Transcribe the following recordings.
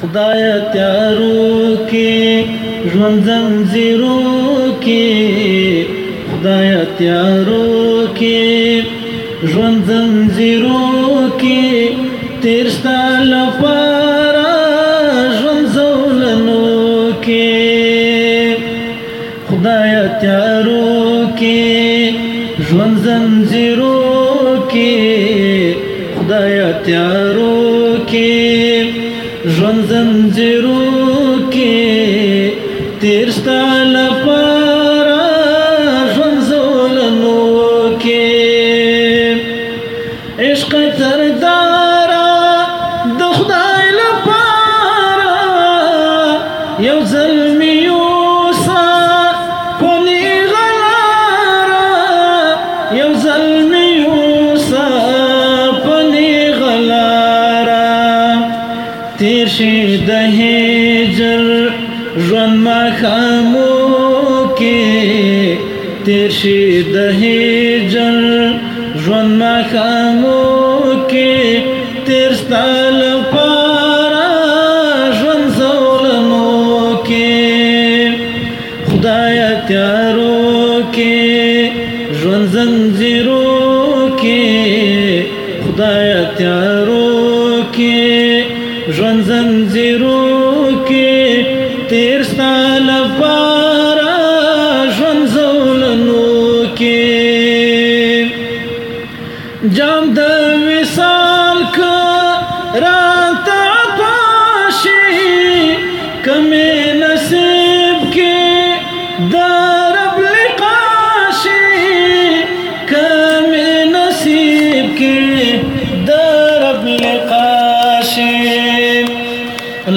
خدای تیارو کې ژوند زنجیرو کې خدای تیارو کې ژوند زنجیرو کې تیر ستل لپاره ژوند زولنو کې خدای تیارو کې ژوند زنجیرو کې خدای تیارو کې ژوند زنجیرو کې تیر ستال پر ژوند زولنو کې عشق تر دارا د خدای لپاره یو ظلمي تیر شي د هجر ژوند ما خامو کې تیر شي د هجر ژوند ما خامو کې تیر ستل پارا ژوند زولمو کې خدای تیارو کې ژوند زنجیر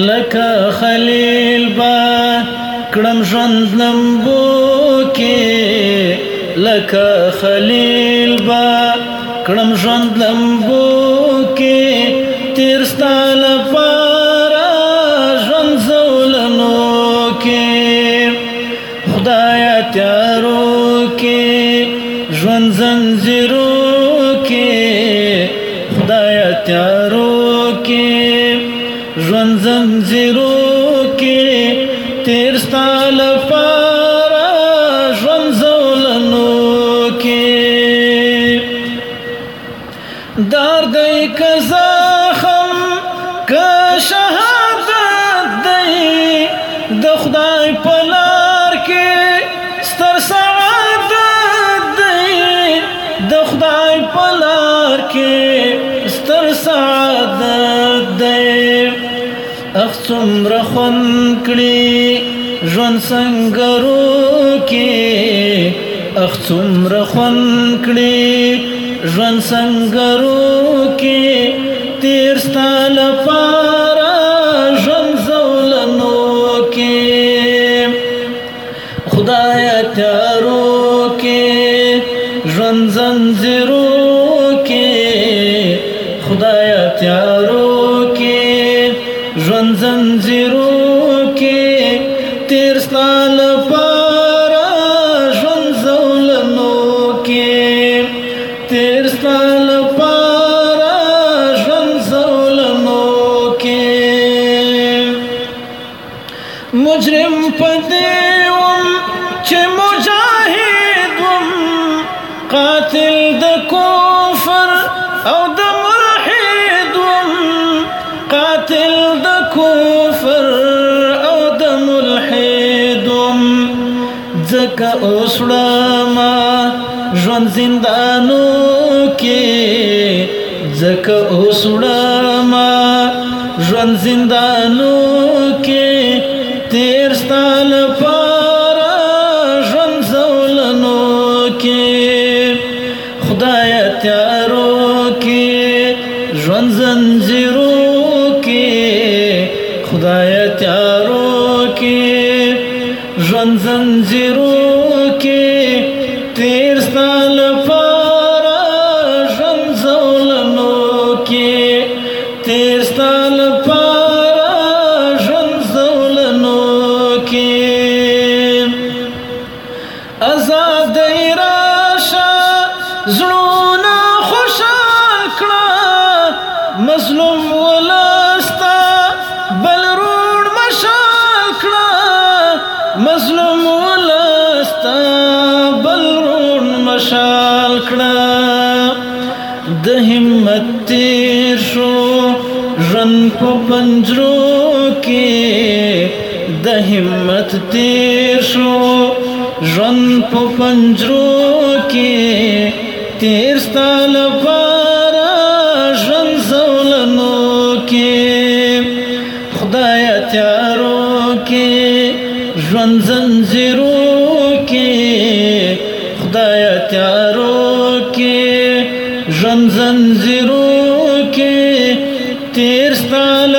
لکه خلیل با کړم ژوند لمبو کې لکه خلیل با کړم ژوند لمبو کې تیر ستاله خدایا تیارو کې ژوند زنجیرو منظرو کې تیر ستال پارا ژوند زولنو کې دار دای کزا خم ک شهادت دای د خدای په لار کې ستر سعادت دای د خدای په لار کې سمر خون کړي ژوند څنګه رو کې اخ سمر خون کړي ژوند څنګه رو کې تیر ستال پارا ژوند زولنو کې خدای ته رو کې ژوند زنجیرو منظرو کې تیر سال پر ژوند زولنو کې تیر سال پر ژوند زولنو کې مجرم پدې وم چې مجاهد وم قاتل د کفر او د ملحد وم قاتل د کفر زکا اوسړما ژوند زندانو کې زکا اوسړما ژوند زندانو کې تیر ستال پارا ژوند زولنو کې خدای تیارو کې ژوند زنجیرو کې خدای تیارو زړونه خوشال کړه مظلوم ولستا بل روړ مشال کړه مظلوم ولستا بل روړ مشال کړه د همت تیر شو ژوند په پنجرو کې د همت تیر شو ژوند په پنجرو کې تیر ستال پارا ژوند زولنو کې خدای تیارو کې ژوند زنجیرو کې خدای تیارو کې ژوند زنجیرو کې تیر ستال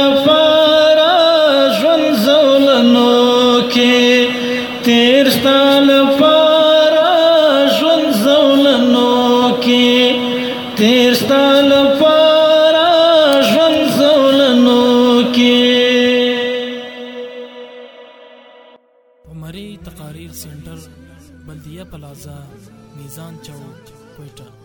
مری تقاریر سینٹر بلدیہ پلازہ میزان چوک کوئٹہ